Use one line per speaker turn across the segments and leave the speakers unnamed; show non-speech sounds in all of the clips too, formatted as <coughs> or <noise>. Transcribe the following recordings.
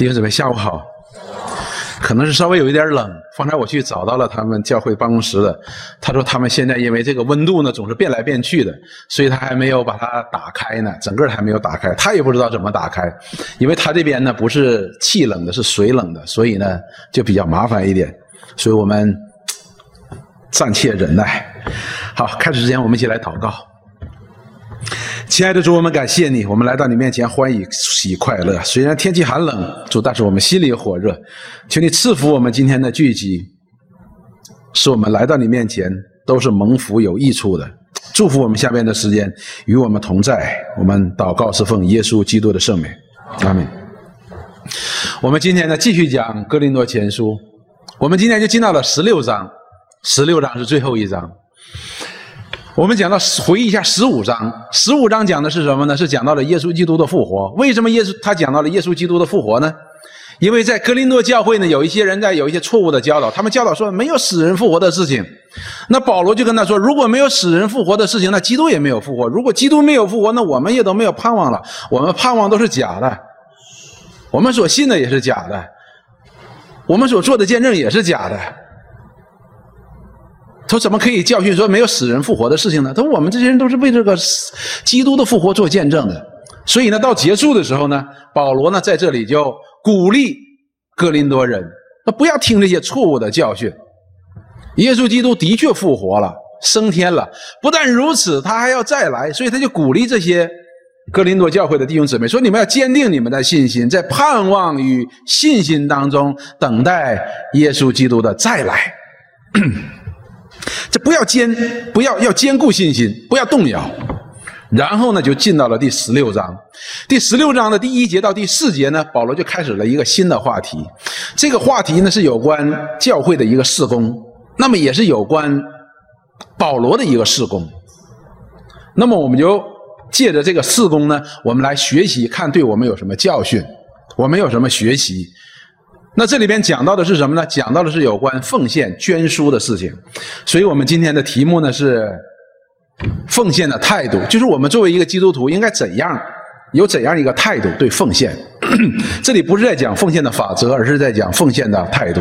弟兄姊妹，下午好。可能是稍微有一点冷。方才我去找到了他们教会办公室的，他说他们现在因为这个温度呢总是变来变去的，所以他还没有把它打开呢，整个还没有打开，他也不知道怎么打开，因为他这边呢不是气冷的，是水冷的，所以呢就比较麻烦一点。所以我们暂且忍耐。好，开始之前我们一起来祷告。亲爱的主，我们感谢你，我们来到你面前欢喜喜快乐。虽然天气寒冷，主，但是我们心里火热。求你赐福我们今天的聚集，使我们来到你面前都是蒙福有益处的。祝福我们下面的时间与我们同在。我们祷告是奉耶稣基督的圣名，阿门。我们今天呢继续讲哥林多前书，我们今天就进到了十六章，十六章是最后一章。我们讲到回忆一下十五章，十五章讲的是什么呢？是讲到了耶稣基督的复活。为什么耶稣他讲到了耶稣基督的复活呢？因为在格林多教会呢，有一些人在有一些错误的教导，他们教导说没有死人复活的事情。那保罗就跟他说，如果没有死人复活的事情，那基督也没有复活。如果基督没有复活，那我们也都没有盼望了。我们盼望都是假的，我们所信的也是假的，我们所做的见证也是假的。他怎么可以教训说没有死人复活的事情呢？他说我们这些人都是为这个基督的复活做见证的。所以呢，到结束的时候呢，保罗呢在这里就鼓励哥林多人，那不要听这些错误的教训。耶稣基督的确复活了，升天了。不但如此，他还要再来。所以他就鼓励这些哥林多教会的弟兄姊妹说：“你们要坚定你们的信心，在盼望与信心当中等待耶稣基督的再来。”这不要坚，不要要坚固信心，不要动摇。然后呢，就进到了第十六章。第十六章的第一节到第四节呢，保罗就开始了一个新的话题。这个话题呢是有关教会的一个事工，那么也是有关保罗的一个事工。那么我们就借着这个事工呢，我们来学习，看对我们有什么教训，我们有什么学习。那这里边讲到的是什么呢？讲到的是有关奉献捐书的事情，所以我们今天的题目呢是奉献的态度，就是我们作为一个基督徒应该怎样有怎样一个态度对奉献。<clears throat> 这里不是在讲奉献的法则，而是在讲奉献的态度。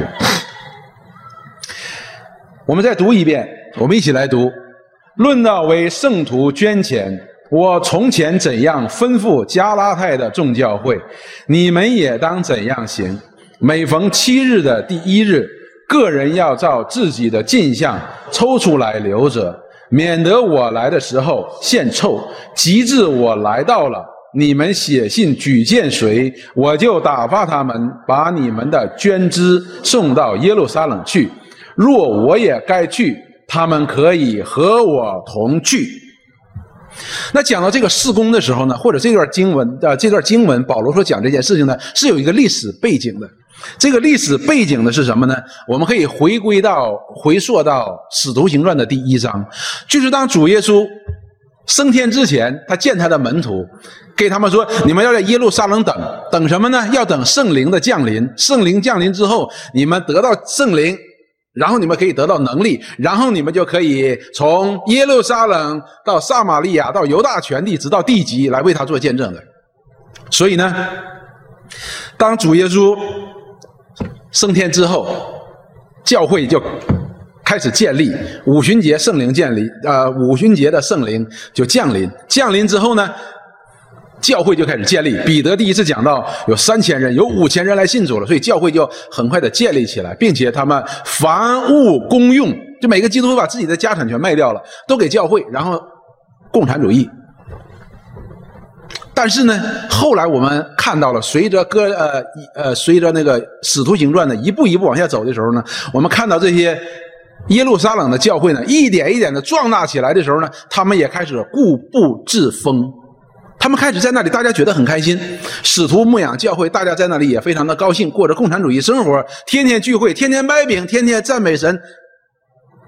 我们再读一遍，我们一起来读：论到为圣徒捐钱，我从前怎样吩咐加拉太的众教会，你们也当怎样行。每逢七日的第一日，个人要照自己的镜像抽出来留着，免得我来的时候献臭。及至我来到了，你们写信举荐谁，我就打发他们把你们的捐资送到耶路撒冷去。若我也该去，他们可以和我同去。那讲到这个事工的时候呢，或者这段经文啊，这段经文，保罗说讲这件事情呢，是有一个历史背景的。这个历史背景的是什么呢？我们可以回归到回溯到《使徒行传》的第一章，就是当主耶稣升天之前，他见他的门徒，给他们说：“你们要在耶路撒冷等等什么呢？要等圣灵的降临。圣灵降临之后，你们得到圣灵，然后你们可以得到能力，然后你们就可以从耶路撒冷到撒玛利亚，到犹大全地，直到地极，来为他做见证的。所以呢，当主耶稣。升天之后，教会就开始建立。五旬节圣灵建立，呃，五旬节的圣灵就降临。降临之后呢，教会就开始建立。彼得第一次讲到有三千人，有五千人来信主了，所以教会就很快的建立起来，并且他们凡物公用，就每个基督徒把自己的家产全卖掉了，都给教会，然后共产主义。但是呢，后来我们看到了，随着哥呃呃，随着那个使徒行传的一步一步往下走的时候呢，我们看到这些耶路撒冷的教会呢，一点一点的壮大起来的时候呢，他们也开始固步自封，他们开始在那里，大家觉得很开心，使徒牧养教会，大家在那里也非常的高兴，过着共产主义生活，天天聚会，天天掰饼，天天赞美神，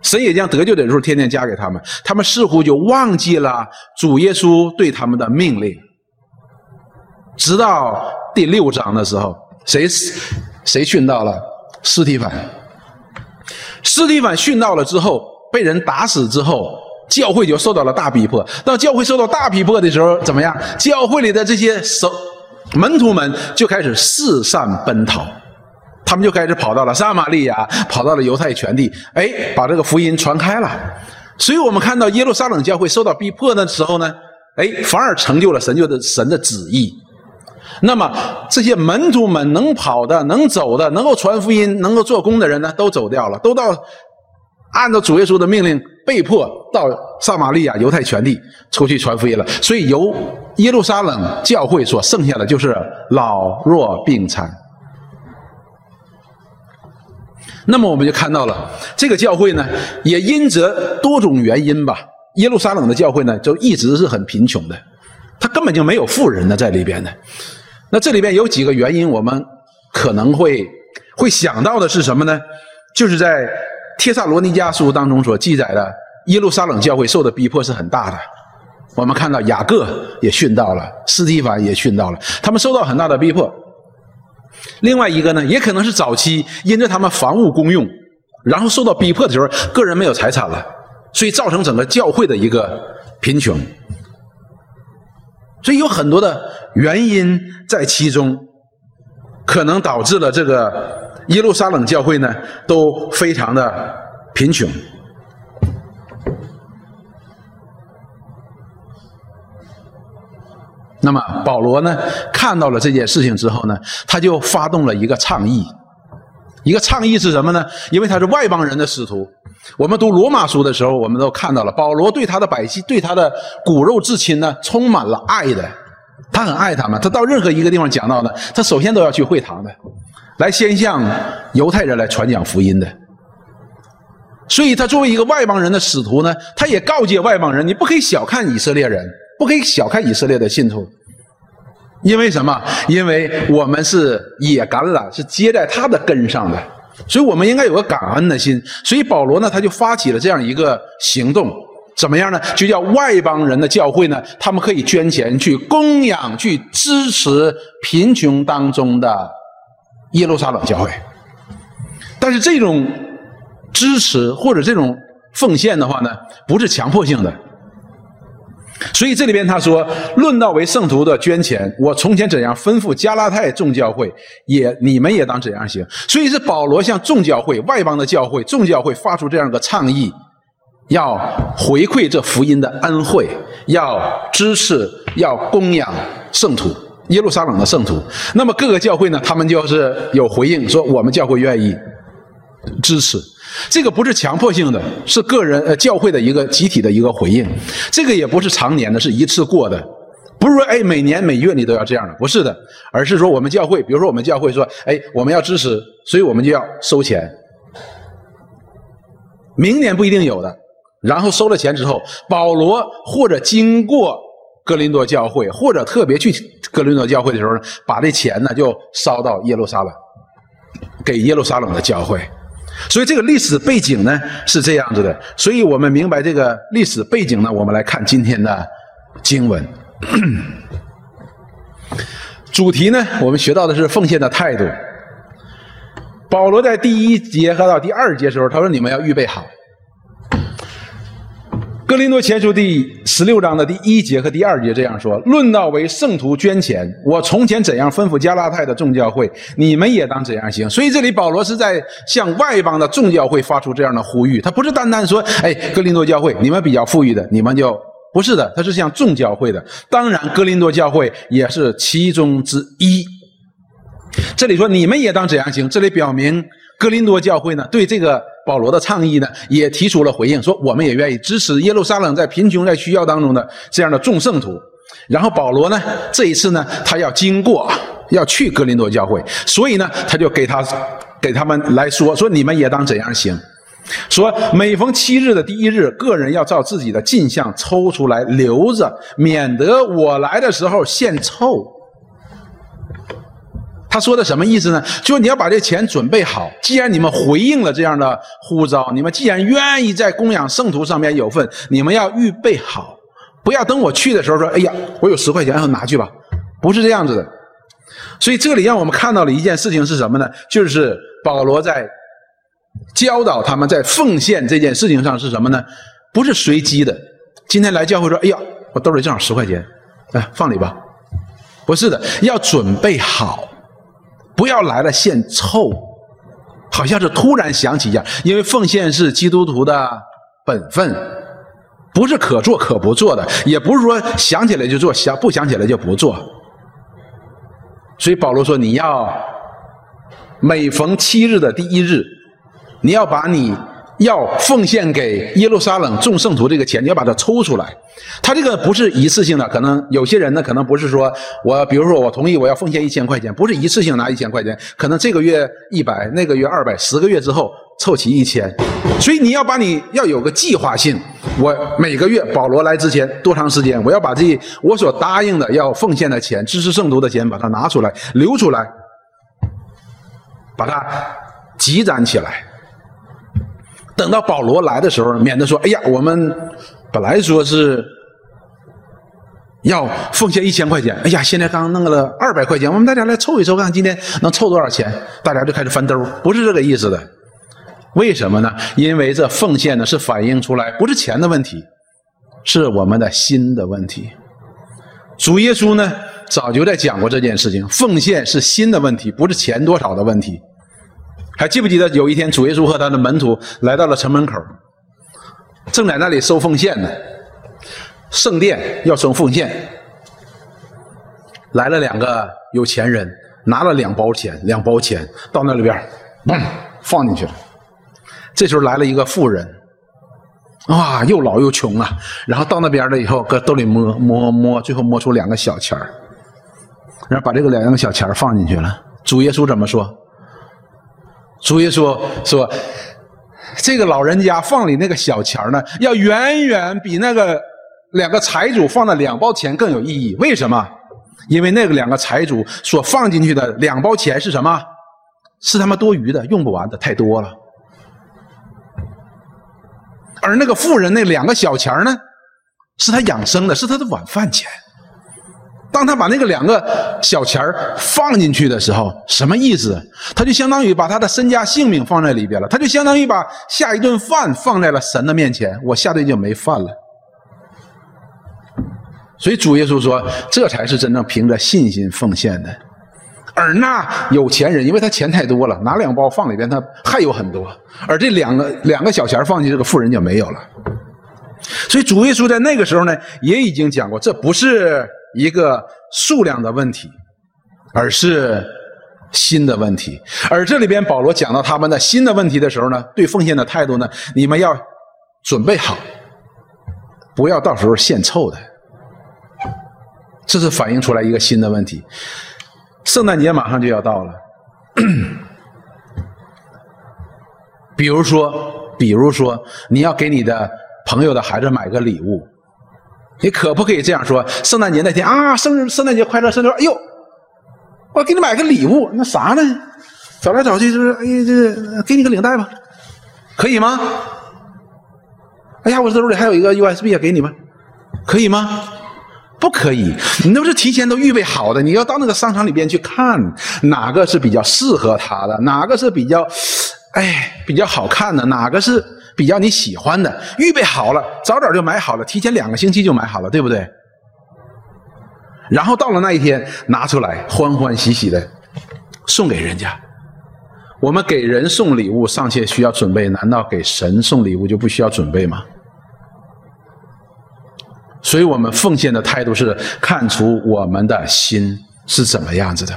神也将得救的时候天天加给他们，他们似乎就忘记了主耶稣对他们的命令。直到第六章的时候，谁谁殉道了？斯蒂凡。斯蒂凡殉道了之后，被人打死之后，教会就受到了大逼迫。当教会受到大逼迫的时候，怎么样？教会里的这些首门徒们就开始四散奔逃，他们就开始跑到了撒玛利亚，跑到了犹太全地，哎，把这个福音传开了。所以我们看到耶路撒冷教会受到逼迫的时候呢，哎，反而成就了神就的神的旨意。那么这些门徒们能跑的、能走的、能够传福音、能够做工的人呢，都走掉了，都到按照主耶稣的命令，被迫到撒玛利亚、犹太全地出去传福音了。所以由耶路撒冷教会所剩下的就是老弱病残。那么我们就看到了这个教会呢，也因着多种原因吧，耶路撒冷的教会呢，就一直是很贫穷的，他根本就没有富人呢在里边的。那这里边有几个原因，我们可能会会想到的是什么呢？就是在帖萨罗尼迦书当中所记载的，耶路撒冷教会受的逼迫是很大的。我们看到雅各也殉道了，斯蒂凡也殉道了，他们受到很大的逼迫。另外一个呢，也可能是早期因着他们房屋公用，然后受到逼迫的时候，个人没有财产了，所以造成整个教会的一个贫穷。所以有很多的原因在其中，可能导致了这个耶路撒冷教会呢都非常的贫穷。那么保罗呢看到了这件事情之后呢，他就发动了一个倡议。一个倡议是什么呢？因为他是外邦人的使徒。我们读罗马书的时候，我们都看到了保罗对他的百姓、对他的骨肉至亲呢，充满了爱的。他很爱他们。他到任何一个地方讲到呢，他首先都要去会堂的，来先向犹太人来传讲福音的。所以他作为一个外邦人的使徒呢，他也告诫外邦人：你不可以小看以色列人，不可以小看以色列的信徒。因为什么？因为我们是野橄榄，是接在他的根上的，所以我们应该有个感恩的心。所以保罗呢，他就发起了这样一个行动，怎么样呢？就叫外邦人的教会呢，他们可以捐钱去供养、去支持贫穷当中的耶路撒冷教会。但是这种支持或者这种奉献的话呢，不是强迫性的。所以这里边他说，论到为圣徒的捐钱，我从前怎样吩咐加拉太众教会，也你们也当怎样行。所以是保罗向众教会、外邦的教会、众教会发出这样的倡议，要回馈这福音的恩惠，要支持、要供养圣徒耶路撒冷的圣徒。那么各个教会呢，他们就是有回应，说我们教会愿意支持。这个不是强迫性的，是个人呃教会的一个集体的一个回应。这个也不是常年的，是一次过的，不是说哎每年每月你都要这样的，不是的，而是说我们教会，比如说我们教会说，哎我们要支持，所以我们就要收钱。明年不一定有的，然后收了钱之后，保罗或者经过哥林多教会，或者特别去哥林多教会的时候呢，把这钱呢就烧到耶路撒冷，给耶路撒冷的教会。所以这个历史背景呢是这样子的，所以我们明白这个历史背景呢，我们来看今天的经文。<clears throat> 主题呢，我们学到的是奉献的态度。保罗在第一节和到第二节时候，他说：“你们要预备好。”哥林多前书第十六章的第一节和第二节这样说：“论到为圣徒捐钱，我从前怎样吩咐加拉太的众教会，你们也当怎样行。”所以这里保罗是在向外邦的众教会发出这样的呼吁，他不是单单说：“哎，哥林多教会，你们比较富裕的，你们就不是的。”他是向众教会的。当然，哥林多教会也是其中之一。这里说你们也当怎样行，这里表明哥林多教会呢对这个。保罗的倡议呢，也提出了回应，说我们也愿意支持耶路撒冷在贫穷在需要当中的这样的众圣徒。然后保罗呢，这一次呢，他要经过要去格林多教会，所以呢，他就给他给他们来说，说你们也当怎样行？说每逢七日的第一日，个人要照自己的进项抽出来留着，免得我来的时候献臭。他说的什么意思呢？就是你要把这钱准备好。既然你们回应了这样的呼召，你们既然愿意在供养圣徒上面有份，你们要预备好，不要等我去的时候说：“哎呀，我有十块钱，拿去吧。”不是这样子的。所以这里让我们看到了一件事情是什么呢？就是保罗在教导他们在奉献这件事情上是什么呢？不是随机的。今天来教会说：“哎呀，我兜里正好十块钱，来放里吧。”不是的，要准备好，要来了献凑，好像是突然想起一样。因为奉献是基督徒的本分，不是可做可不做的，也不是说想起来就做，想不想起来就不做。所以保罗说：“你要每逢七日的第一日，你要把你。”要奉献给耶路撒冷众圣徒这个钱，你要把它抽出来。他这个不是一次性的，可能有些人呢，可能不是说我，比如说我同意我要奉献一千块钱，不是一次性拿一千块钱，可能这个月一百，那个月二百，十个月之后凑齐一千。所以你要把你要有个计划性，我每个月保罗来之前多长时间，我要把这我所答应的要奉献的钱，支持圣徒的钱，把它拿出来留出来，把它积攒起来。等到保罗来的时候，免得说：“哎呀，我们本来说是要奉献一千块钱，哎呀，现在刚弄了二百块钱，我们大家来凑一凑，看今天能凑多少钱。”大家就开始翻兜，不是这个意思的。为什么呢？因为这奉献呢，是反映出来不是钱的问题，是我们的心的问题。主耶稣呢，早就在讲过这件事情，奉献是心的问题，不是钱多少的问题。还记不记得有一天，主耶稣和他的门徒来到了城门口，正在那里收奉献呢。圣殿要收奉献，来了两个有钱人，拿了两包钱，两包钱到那里边，嘣，放进去了。这时候来了一个富人，哇，又老又穷啊。然后到那边了以后，搁兜里摸摸摸，最后摸出两个小钱然后把这个两个小钱放进去了。主耶稣怎么说？主耶稣说：“这个老人家放里那个小钱呢，要远远比那个两个财主放的两包钱更有意义。为什么？因为那个两个财主所放进去的两包钱是什么？是他妈多余的，用不完的，太多了。而那个富人那两个小钱呢，是他养生的，是他的晚饭钱。”当他把那个两个小钱放进去的时候，什么意思？他就相当于把他的身家性命放在里边了，他就相当于把下一顿饭放在了神的面前。我下顿就没饭了。所以主耶稣说，这才是真正凭着信心奉献的。而那有钱人，因为他钱太多了，拿两包放里边，他还有很多。而这两个两个小钱放进这个富人就没有了。所以主耶稣在那个时候呢，也已经讲过，这不是。一个数量的问题，而是心的问题。而这里边保罗讲到他们的心的问题的时候呢，对奉献的态度呢，你们要准备好，不要到时候献臭的。这是反映出来一个新的问题。圣诞节马上就要到了，<coughs> 比如说，比如说，你要给你的朋友的孩子买个礼物。你可不可以这样说？圣诞节那天啊，生日，圣诞节快乐，生日，哎呦，我给你买个礼物，那啥呢？找来找去就是，哎呀，这给你个领带吧，可以吗？哎呀，我兜里还有一个 USB 啊，给你吧，可以吗？不可以，你都是提前都预备好的，你要到那个商场里边去看哪个是比较适合他的，哪个是比较，哎，比较好看的，哪个是。比较你喜欢的，预备好了，早早就买好了，提前两个星期就买好了，对不对？然后到了那一天，拿出来欢欢喜喜的送给人家。我们给人送礼物尚且需要准备，难道给神送礼物就不需要准备吗？所以我们奉献的态度是看出我们的心是怎么样子的。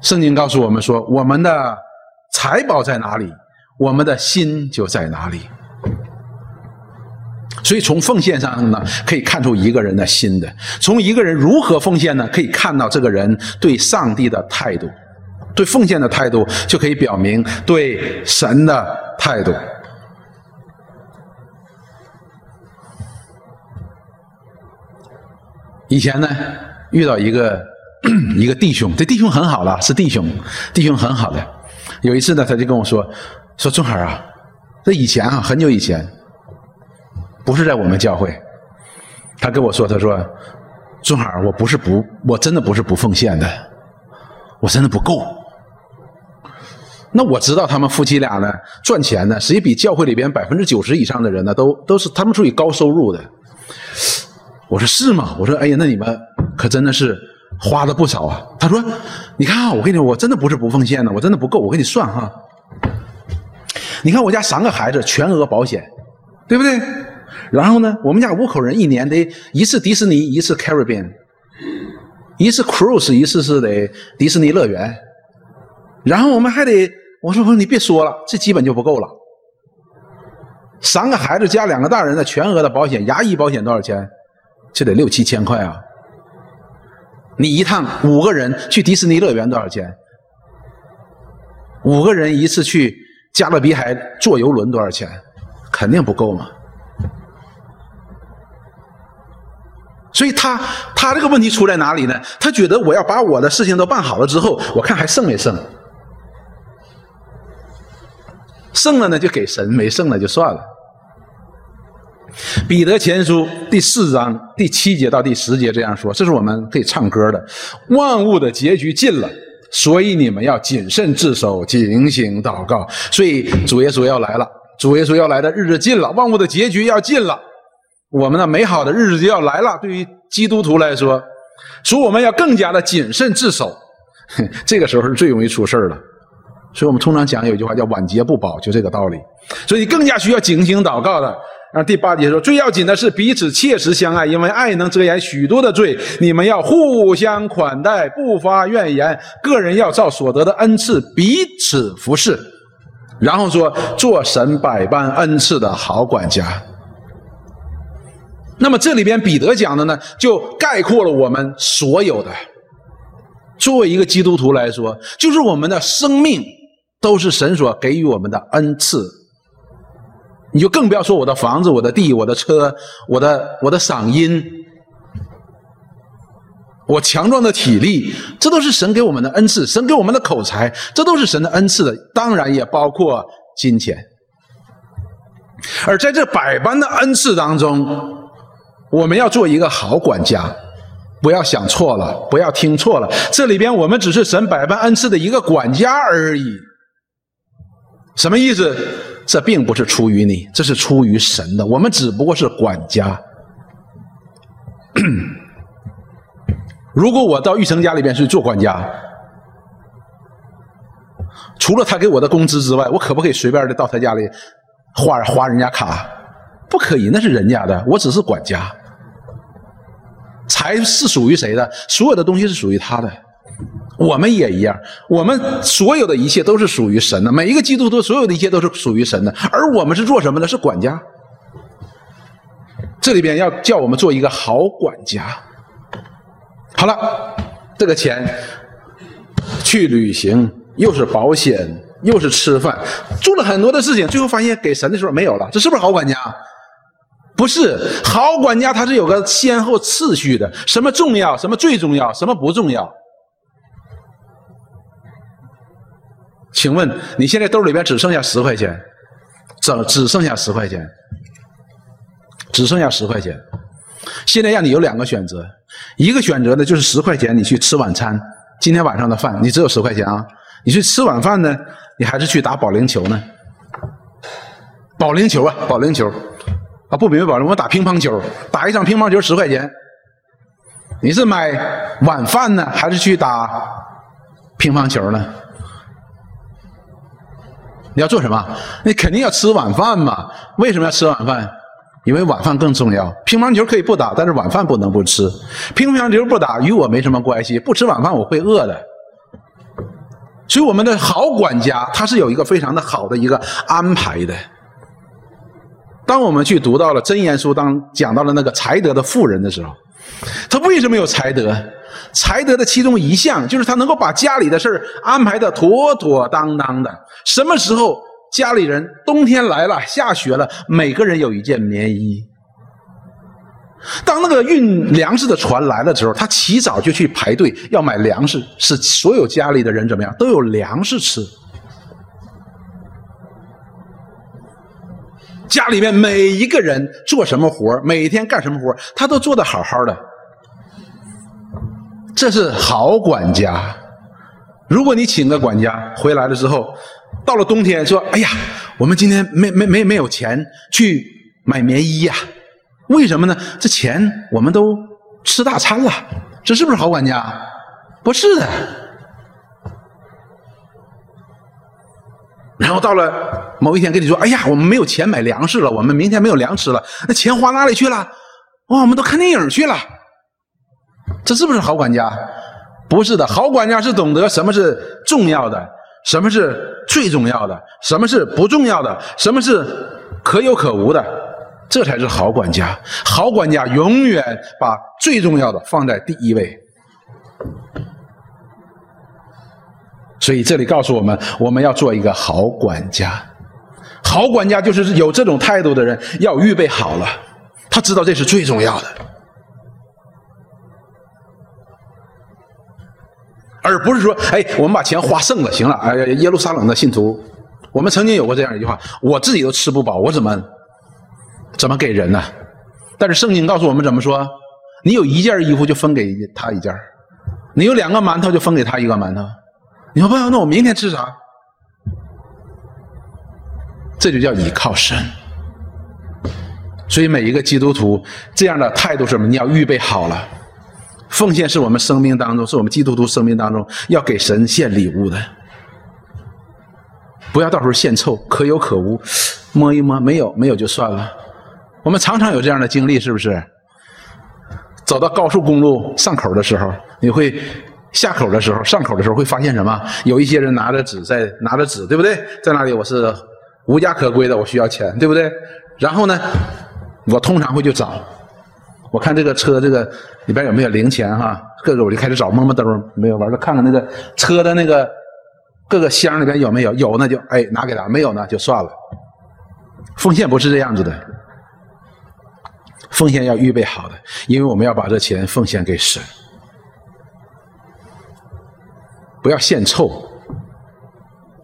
圣经告诉我们说，我们的财宝在哪里？我们的心就在哪里，所以从奉献上呢，可以看出一个人的心的；从一个人如何奉献呢，可以看到这个人对上帝的态度，对奉献的态度，就可以表明对神的态度。以前呢，遇到一个 <coughs> 一个弟兄，这弟兄很好了，是弟兄，弟兄很好的。有一次呢，他就跟我说。说钟海啊，这以前啊，很久以前，不是在我们教会，他跟我说，他说，钟海，我不是不，我真的不是不奉献的，我真的不够。那我知道他们夫妻俩呢，赚钱呢，实际比教会里边百分之九十以上的人呢，都都是他们属于高收入的。我说是吗？我说哎呀，那你们可真的是花了不少啊。他说：“你看啊，我跟你，我真的不是不奉献的，我真的不够。我给你算哈，你看我家三个孩子全额保险，对不对？然后呢，我们家五口人一年得一次迪士尼，一次 Caribbean，一次 cruise，一次是得迪士尼乐园。然后我们还得，我说你别说了，这基本就不够了。三个孩子加两个大人的全额的保险，牙医保险多少钱？这得六七千块啊。你一趟五个人去迪士尼乐园多少钱？五个人一次去加勒比海坐游轮多少钱？肯定不够嘛。所以他他这个问题出在哪里呢？他觉得我要把我的事情都办好了之后，我看还剩没剩？剩了呢就给神，没剩了就算了。彼得前书第四章第七节到第十节这样说，这是我们可以唱歌的。万物的结局近了，所以你们要谨慎自守，警醒祷告。所以主耶稣要来了，主耶稣要来的日子近了，万物的结局要近了，我们的美好的日子就要来了。对于基督徒来说，所以我们要更加的谨慎自守。<laughs> 这个时候是最容易出事儿了。所以我们通常讲有一句话叫“晚节不保”，就这个道理。所以更加需要警醒祷告的。然后第八节说，最要紧的是彼此切实相爱，因为爱能遮掩许多的罪。你们要互相款待，不发怨言。个人要照所得的恩赐彼此服侍。然后说，做神百般恩赐的好管家。那么这里边彼得讲的呢，就概括了我们所有的。作为一个基督徒来说，就是我们的生命都是神所给予我们的恩赐。你就更不要说我的房子、我的地、我的车、我的我的嗓音、我强壮的体力，这都是神给我们的恩赐。神给我们的口才，这都是神的恩赐的。当然也包括金钱。而在这百般的恩赐当中，我们要做一个好管家，不要想错了，不要听错了。这里边我们只是神百般恩赐的一个管家而已。什么意思？这并不是出于你，这是出于神的。我们只不过是管家。<coughs> 如果我到玉成家里边去做管家，除了他给我的工资之外，我可不可以随便的到他家里花花人家卡？不可以，那是人家的，我只是管家。财是属于谁的？所有的东西是属于他的。我们也一样，我们所有的一切都是属于神的。每一个基督徒，所有的一切都是属于神的。而我们是做什么的？是管家。这里边要叫我们做一个好管家。好了，这个钱去旅行，又是保险，又是吃饭，做了很多的事情，最后发现给神的时候没有了。这是不是好管家？不是，好管家他是有个先后次序的，什么重要，什么最重要，什么不重要。请问你现在兜里边只剩下十块钱，只只剩下十块钱，只剩下十块钱。现在让你有两个选择，一个选择呢就是十块钱你去吃晚餐，今天晚上的饭你只有十块钱啊，你去吃晚饭呢，你还是去打保龄球呢？保龄球啊，保龄球啊，不明白保龄，我打乒乓球，打一场乒乓球十块钱。你是买晚饭呢，还是去打乒乓球呢？你要做什么？你肯定要吃晚饭嘛？为什么要吃晚饭？因为晚饭更重要。乒乓球可以不打，但是晚饭不能不吃。乒乓球不打与我没什么关系，不吃晚饭我会饿的。所以我们的好管家他是有一个非常的好的一个安排的。当我们去读到了《真言书》当讲到了那个才德的妇人的时候，他为什么有才德？才德的其中一项就是他能够把家里的事安排的妥妥当当的。什么时候家里人冬天来了下雪了，每个人有一件棉衣。当那个运粮食的船来了之后，他起早就去排队要买粮食，使所有家里的人怎么样都有粮食吃。家里面每一个人做什么活每天干什么活他都做得好好的。这是好管家。如果你请个管家回来了之后，到了冬天说：“哎呀，我们今天没没没没有钱去买棉衣呀？为什么呢？这钱我们都吃大餐了，这是不是好管家？不是的。然后到了某一天跟你说：“哎呀，我们没有钱买粮食了，我们明天没有粮吃了，那钱花哪里去了？哇，我们都看电影去了。”这是不是好管家？不是的，好管家是懂得什么是重要的，什么是最重要的，什么是不重要的，什么是可有可无的，这才是好管家。好管家永远把最重要的放在第一位。所以这里告诉我们，我们要做一个好管家。好管家就是有这种态度的人，要预备好了，他知道这是最重要的。而不是说，哎，我们把钱花剩了，行了，哎，耶路撒冷的信徒，我们曾经有过这样一句话：我自己都吃不饱，我怎么怎么给人呢？但是圣经告诉我们怎么说？你有一件衣服就分给他一件你有两个馒头就分给他一个馒头。你说不，那我明天吃啥？这就叫倚靠神。所以每一个基督徒这样的态度是什么？你要预备好了。奉献是我们生命当中，是我们基督徒生命当中要给神献礼物的，不要到时候献臭，可有可无，摸一摸没有没有就算了。我们常常有这样的经历，是不是？走到高速公路上口的时候，你会下口的时候，上口的时候会发现什么？有一些人拿着纸在拿着纸，对不对？在那里我是无家可归的，我需要钱，对不对？然后呢，我通常会去找。我看这个车，这个里边有没有零钱哈？各个我就开始找，摸摸兜没有，完了看看那个车的那个各个箱里边有没有，有那就哎拿给他，没有呢就算了。奉献不是这样子的，奉献要预备好的，因为我们要把这钱奉献给神，不要献臭。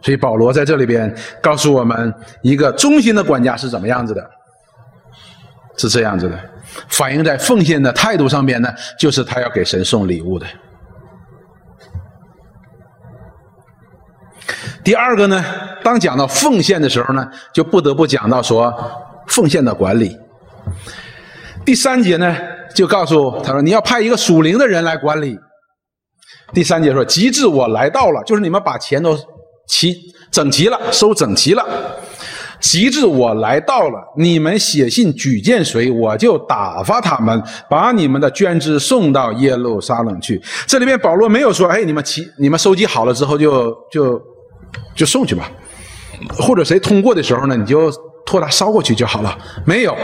所以保罗在这里边告诉我们，一个忠心的管家是怎么样子的，是这样子的。反映在奉献的态度上边呢，就是他要给神送礼物的。第二个呢，当讲到奉献的时候呢，就不得不讲到说奉献的管理。第三节呢，就告诉他说，你要派一个属灵的人来管理。第三节说，极致我来到了，就是你们把钱都齐整齐了，收整齐了。及至我来到了，你们写信举荐谁，我就打发他们把你们的捐资送到耶路撒冷去。这里面保罗没有说，哎，你们齐，你们收集好了之后就就就送去吧，或者谁通过的时候呢，你就托他捎过去就好了。没有，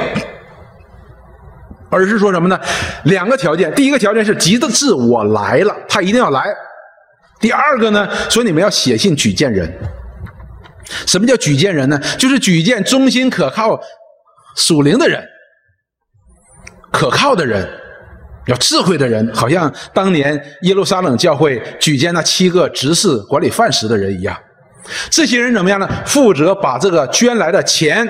而是说什么呢？两个条件，第一个条件是吉的至我来了，他一定要来；第二个呢，说你们要写信举荐人。什么叫举荐人呢？就是举荐忠心可靠、属灵的人，可靠的人，要智慧的人，好像当年耶路撒冷教会举荐那七个执事管理饭食的人一样。这些人怎么样呢？负责把这个捐来的钱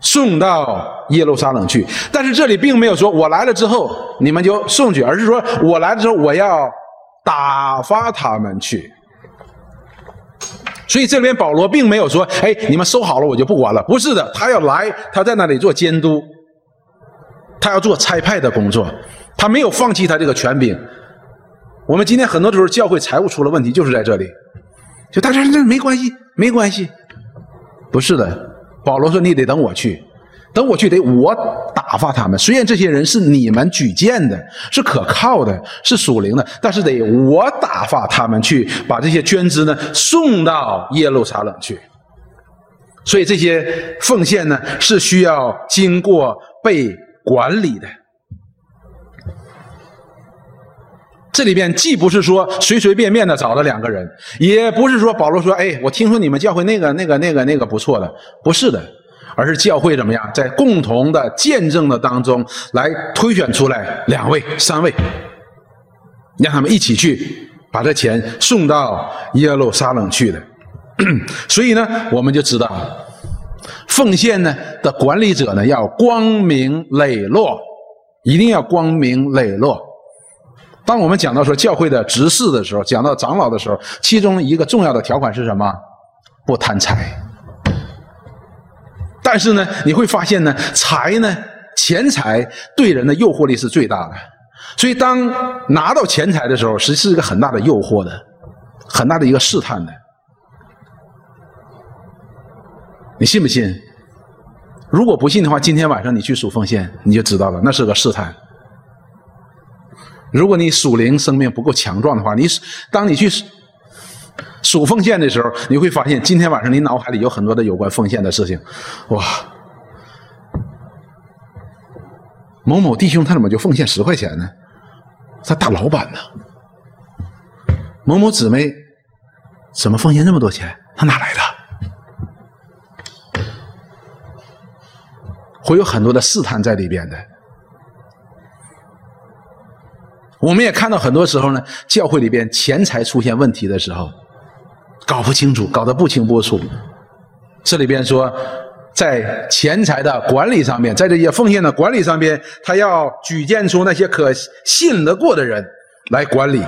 送到耶路撒冷去。但是这里并没有说我来了之后你们就送去，而是说我来了之后我要打发他们去。所以这里面保罗并没有说：“哎，你们收好了，我就不管了。”不是的，他要来，他在那里做监督，他要做拆派的工作，他没有放弃他这个权柄。我们今天很多时候，教会财务出了问题，就是在这里。就大家这没关系，没关系，不是的。保罗说：“你得等我去。”等我去得我打发他们，虽然这些人是你们举荐的，是可靠的，是属灵的，但是得我打发他们去把这些捐资呢送到耶路撒冷去。所以这些奉献呢是需要经过被管理的。这里边既不是说随随便便的找了两个人，也不是说保罗说：“哎，我听说你们教会那个那个那个那个不错的。”不是的。而是教会怎么样，在共同的见证的当中来推选出来两位、三位，让他们一起去把这钱送到耶路撒冷去的。<clears throat> 所以呢，我们就知道，奉献呢的管理者呢要光明磊落，一定要光明磊落。当我们讲到说教会的执事的时候，讲到长老的时候，其中一个重要的条款是什么？不贪财。但是呢，你会发现呢，财呢，钱财对人的诱惑力是最大的。所以当拿到钱财的时候，实际是一个很大的诱惑的，很大的一个试探的。你信不信？如果不信的话，今天晚上你去数奉献，你就知道了，那是个试探。如果你属灵生命不够强壮的话，你当你去数奉献的时候，你会发现今天晚上你脑海里有很多的有关奉献的事情。哇，某某弟兄他怎么就奉献十块钱呢？他大老板呢？某某姊妹怎么奉献那么多钱？他哪来的？会有很多的试探在里边的。我们也看到很多时候呢，教会里边钱财出现问题的时候，搞不清楚，搞得不清不楚。这里边说，在钱财的管理上面，在这些奉献的管理上边，他要举荐出那些可信得过的人来管理。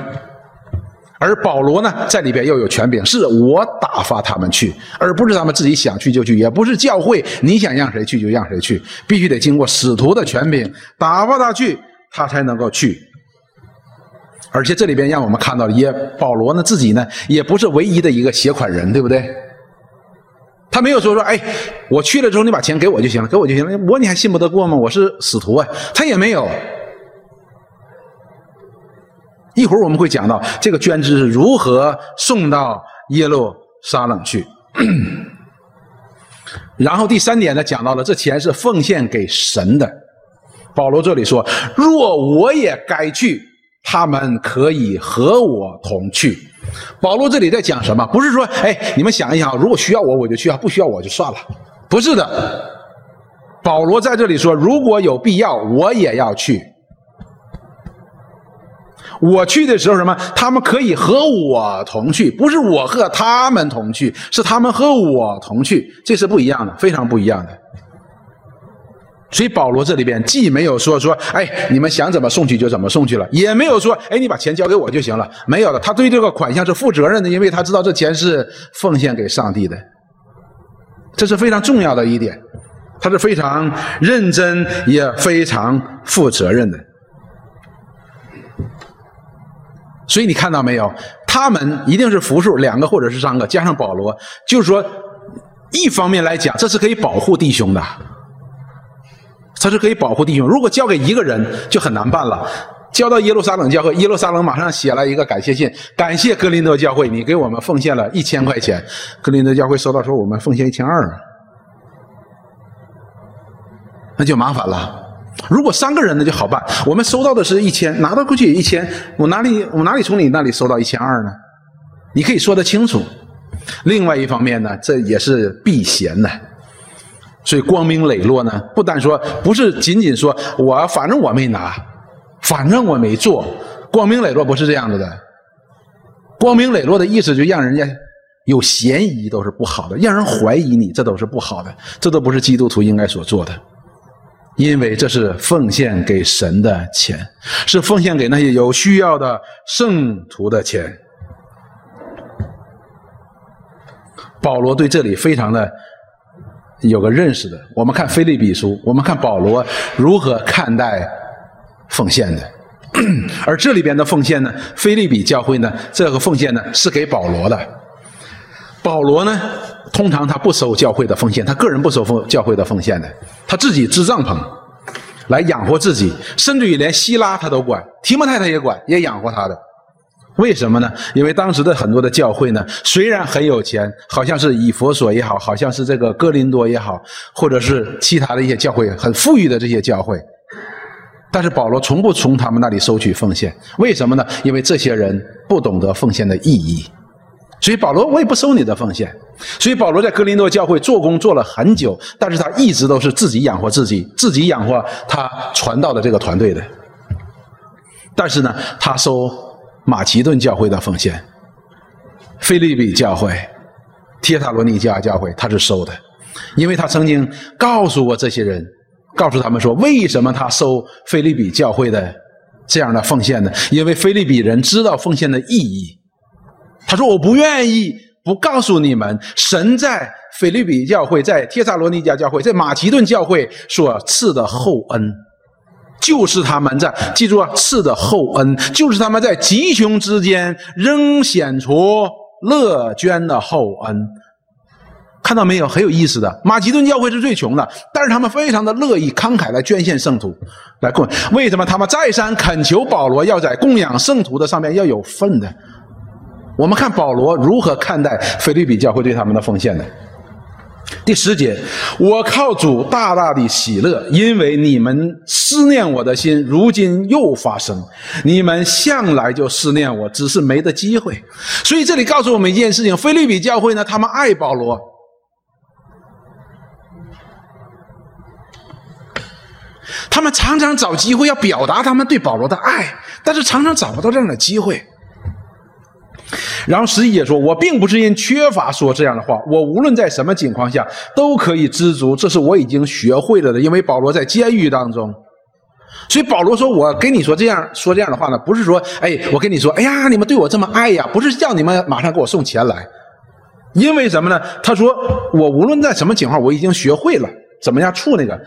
而保罗呢，在里边又有权柄，是我打发他们去，而不是他们自己想去就去，也不是教会你想让谁去就让谁去，必须得经过使徒的权柄打发他去，他才能够去。而且这里边让我们看到，也保罗呢自己呢也不是唯一的一个携款人，对不对？他没有说说，哎，我去了之后你把钱给我就行了，给我就行了。我你还信不得过吗？我是使徒啊，他也没有。一会儿我们会讲到这个捐资是如何送到耶路撒冷去。<coughs> 然后第三点呢，讲到了这钱是奉献给神的。保罗这里说，若我也该去。他们可以和我同去。保罗这里在讲什么？不是说，哎，你们想一想，如果需要我，我就去啊；不需要我就算了。不是的。保罗在这里说，如果有必要，我也要去。我去的时候，什么？他们可以和我同去，不是我和他们同去，是他们和我同去，这是不一样的，非常不一样的。所以保罗这里边既没有说说，哎，你们想怎么送去就怎么送去了，也没有说，哎，你把钱交给我就行了，没有的。他对这个款项是负责任的，因为他知道这钱是奉献给上帝的，这是非常重要的一点，他是非常认真也非常负责任的。所以你看到没有？他们一定是复数，两个或者是三个，加上保罗，就是说，一方面来讲，这是可以保护弟兄的。他是可以保护弟兄。如果交给一个人，就很难办了。交到耶路撒冷教会，耶路撒冷马上写了一个感谢信，感谢格林德教会，你给我们奉献了一千块钱。格林德教会收到说，我们奉献一千二，那就麻烦了。如果三个人，那就好办。我们收到的是一千，拿到过去一千，我哪里我哪里从你那里收到一千二呢？你可以说得清楚。另外一方面呢，这也是避嫌的。所以光明磊落呢，不但说不是仅仅说我反正我没拿，反正我没做，光明磊落不是这样子的。光明磊落的意思就让人家有嫌疑，都是不好的，让人怀疑你，这都是不好的，这都不是基督徒应该所做的。因为这是奉献给神的钱，是奉献给那些有需要的圣徒的钱。保罗对这里非常的。有个认识的，我们看《菲利比书》，我们看保罗如何看待奉献的。<clears throat> 而这里边的奉献呢，菲利比教会呢，这个奉献呢是给保罗的。保罗呢，通常他不收教会的奉献，他个人不收奉教会的奉献的，他自己支帐篷来养活自己，甚至于连希拉他都管，提摩太他也管，也养活他的。为什么呢？因为当时的很多的教会呢，虽然很有钱，好像是以佛所也好，好像是这个哥林多也好，或者是其他的一些教会很富裕的这些教会，但是保罗从不从他们那里收取奉献。为什么呢？因为这些人不懂得奉献的意义，所以保罗我也不收你的奉献。所以保罗在哥林多教会做工做了很久，但是他一直都是自己养活自己，自己养活他传道的这个团队的。但是呢，他收。马其顿教会的奉献，菲利比教会、帖塔罗尼迦教会，他是收的，因为他曾经告诉过这些人，告诉他们说，为什么他收菲利比教会的这样的奉献呢？因为菲利比人知道奉献的意义。他说：“我不愿意不告诉你们，神在菲利比教会、在帖萨罗尼迦教会、在马其顿教会所赐的厚恩。”就是他们在记住啊，赐的厚恩，就是他们在吉凶之间仍显出乐捐的厚恩。看到没有，很有意思的。马其顿教会是最穷的，但是他们非常的乐意慷慨来捐献圣徒，来供。为什么他们再三恳求保罗要在供养圣徒的上面要有份的？我们看保罗如何看待菲律比教会对他们的奉献的。第十节，我靠主大大的喜乐，因为你们思念我的心，如今又发生。你们向来就思念我，只是没得机会。所以这里告诉我们一件事情：菲律比教会呢，他们爱保罗，他们常常找机会要表达他们对保罗的爱，但是常常找不到这样的机会。然后十一节说：“我并不是因缺乏说这样的话，我无论在什么情况下都可以知足，这是我已经学会了的。因为保罗在监狱当中，所以保罗说：我跟你说这样说这样的话呢，不是说，哎，我跟你说，哎呀，你们对我这么爱呀，不是叫你们马上给我送钱来，因为什么呢？他说，我无论在什么情况，我已经学会了怎么样处那个。”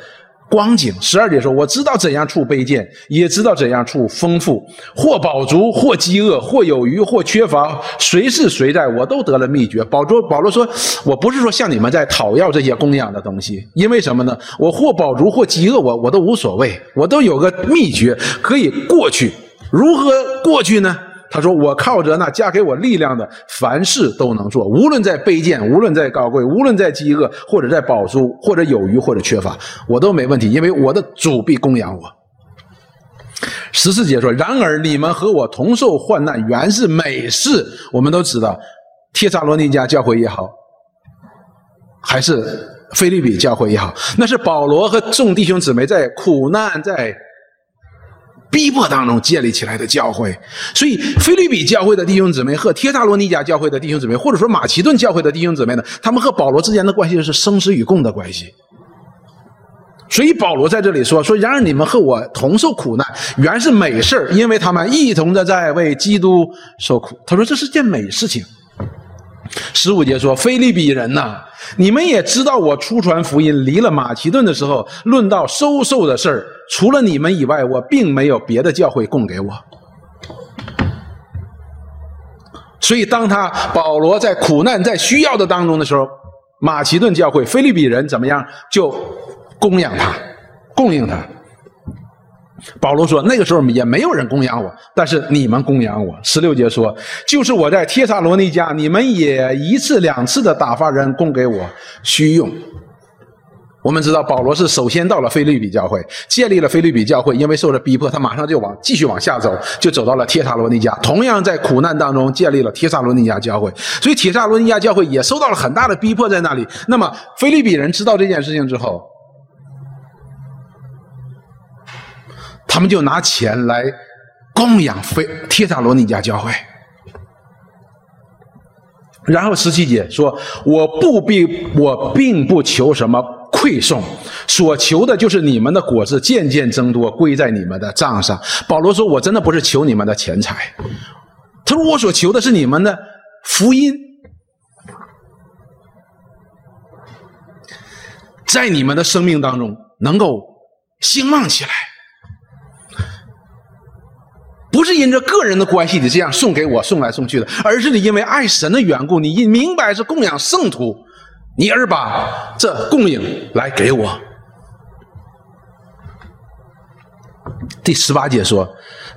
光景十二节说：“我知道怎样处卑贱，也知道怎样处丰富，或饱足，或饥饿，或有余，或缺乏。谁是谁在，我都得了秘诀。”保罗保罗说：“我不是说向你们在讨要这些供养的东西，因为什么呢？我或饱足，或饥饿，我我都无所谓，我都有个秘诀可以过去。如何过去呢？”他说：“我靠着那加给我力量的，凡事都能做。无论在卑贱，无论在高贵，无论在饥饿，或者在饱足，或者有余，或者缺乏，我都没问题，因为我的主必供养我。”十四节说：“然而你们和我同受患难，原是美事。我们都知道，帖撒罗尼迦教会也好，还是菲律比教会也好，那是保罗和众弟兄姊妹在苦难在。”逼迫当中建立起来的教会，所以菲律比教会的弟兄姊妹和帖撒罗尼迦教会的弟兄姊妹，或者说马其顿教会的弟兄姊妹呢，他们和保罗之间的关系是生死与共的关系。所以保罗在这里说：“说然而你们和我同受苦难，原是美事因为他们一同的在为基督受苦。”他说：“这是件美事情。”十五节说：“菲利比人呐，你们也知道，我出传福音离了马其顿的时候，论到收受的事儿，除了你们以外，我并没有别的教会供给我。所以，当他保罗在苦难、在需要的当中的时候，马其顿教会、菲利比人怎么样，就供养他，供应他。”保罗说：“那个时候也没有人供养我，但是你们供养我。”十六节说：“就是我在帖撒罗尼迦，你们也一次两次的打发人供给我需用。”我们知道保罗是首先到了菲律比教会，建立了菲律比教会，因为受了逼迫，他马上就往继续往下走，就走到了帖撒罗尼迦，同样在苦难当中建立了帖撒罗尼迦教会。所以帖撒罗尼迦教会也受到了很大的逼迫在那里。那么菲律比人知道这件事情之后。他们就拿钱来供养非帖撒罗尼迦教会，然后十七节说：“我不必，我并不求什么馈送，所求的就是你们的果子渐渐增多，归在你们的账上。”保罗说：“我真的不是求你们的钱财，他说我所求的是你们的福音，在你们的生命当中能够兴旺起来。”不是因着个人的关系，你这样送给我送来送去的，而是你因为爱神的缘故，你明白是供养圣徒，你而把这供应来给我。第十八节说：“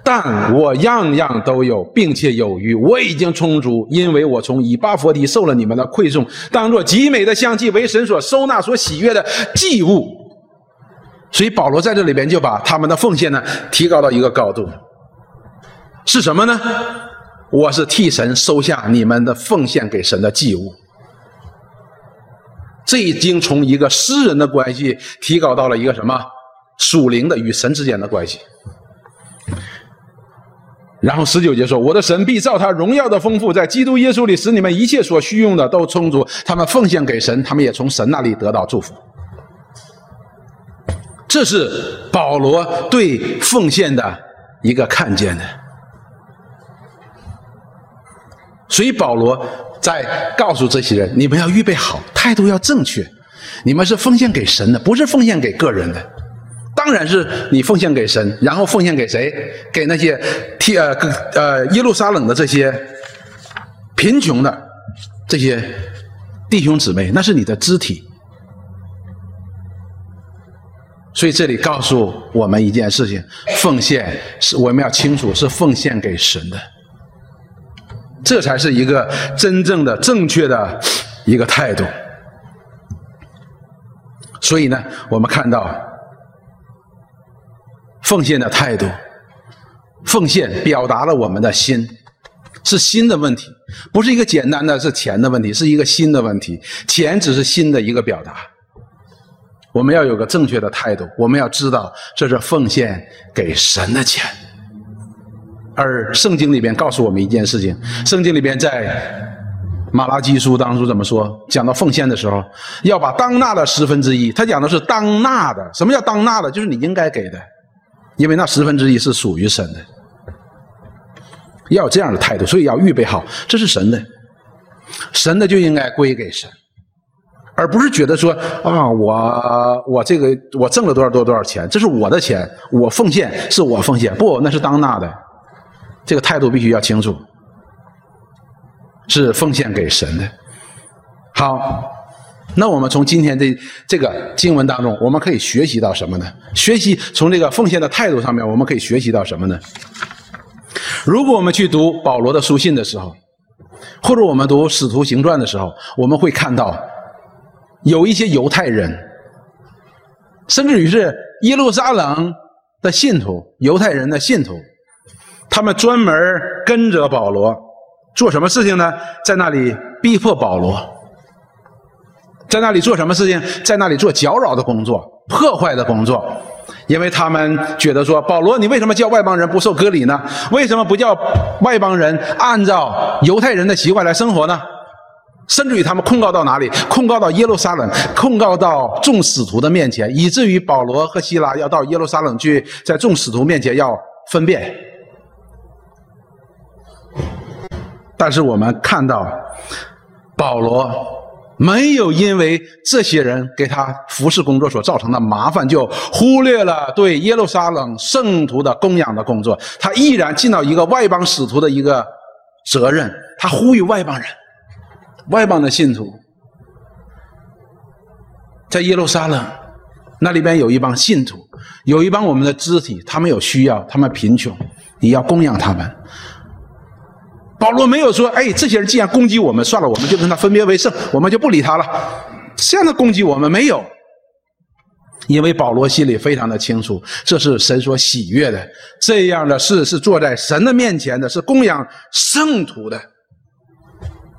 但我样样都有，并且有余，我已经充足，因为我从以巴佛提受了你们的馈送，当作极美的香气，为神所收纳、所喜悦的祭物。”所以保罗在这里边就把他们的奉献呢提高到一个高度。是什么呢？我是替神收下你们的奉献给神的祭物。这已经从一个私人的关系提高到了一个什么属灵的与神之间的关系。然后十九节说：“我的神必照他荣耀的丰富，在基督耶稣里使你们一切所需用的都充足。他们奉献给神，他们也从神那里得到祝福。”这是保罗对奉献的一个看见的。所以保罗在告诉这些人：你们要预备好，态度要正确。你们是奉献给神的，不是奉献给个人的。当然是你奉献给神，然后奉献给谁？给那些替呃呃耶路撒冷的这些贫穷的这些弟兄姊妹，那是你的肢体。所以这里告诉我们一件事情：奉献是我们要清楚，是奉献给神的，这才是一个真正的正确的一个态度。所以呢，我们看到奉献的态度，奉献表达了我们的心，是心的问题，不是一个简单的是钱的问题，是一个心的问题。钱只是心的一个表达。我们要有个正确的态度，我们要知道这是奉献给神的钱。而圣经里边告诉我们一件事情，圣经里边在马拉基书当中怎么说？讲到奉献的时候，要把当纳的十分之一，他讲的是当纳的。什么叫当纳的？就是你应该给的，因为那十分之一是属于神的。要有这样的态度，所以要预备好，这是神的，神的就应该归给神。而不是觉得说啊，我我这个我挣了多少多多少钱，这是我的钱，我奉献是我奉献，不，那是当纳的，这个态度必须要清楚，是奉献给神的。好，那我们从今天这这个经文当中，我们可以学习到什么呢？学习从这个奉献的态度上面，我们可以学习到什么呢？如果我们去读保罗的书信的时候，或者我们读使徒行传的时候，我们会看到。有一些犹太人，甚至于是耶路撒冷的信徒，犹太人的信徒，他们专门跟着保罗做什么事情呢？在那里逼迫保罗，在那里做什么事情？在那里做搅扰的工作、破坏的工作，因为他们觉得说，保罗，你为什么叫外邦人不受割礼呢？为什么不叫外邦人按照犹太人的习惯来生活呢？甚至于他们控告到哪里？控告到耶路撒冷，控告到众使徒的面前，以至于保罗和希拉要到耶路撒冷去，在众使徒面前要分辨。但是我们看到，保罗没有因为这些人给他服侍工作所造成的麻烦，就忽略了对耶路撒冷圣徒的供养的工作。他依然尽到一个外邦使徒的一个责任，他呼吁外邦人。外邦的信徒在耶路撒冷，那里边有一帮信徒，有一帮我们的肢体，他们有需要，他们贫穷，你要供养他们。保罗没有说：“哎，这些人既然攻击我们，算了，我们就跟他分别为圣，我们就不理他了。”这样的攻击我们没有，因为保罗心里非常的清楚，这是神所喜悦的，这样的事是坐在神的面前的，是供养圣徒的。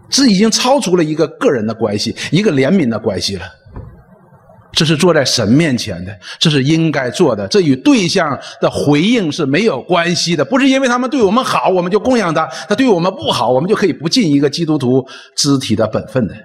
这已经超出了一个个人的关系，一个怜悯的关系了。这是坐在神面前的，这是应该做的。这与对象的回应是没有关系的，不是因为他们对我们好，我们就供养他；他对我们不好，我们就可以不尽一个基督徒肢体的本分的。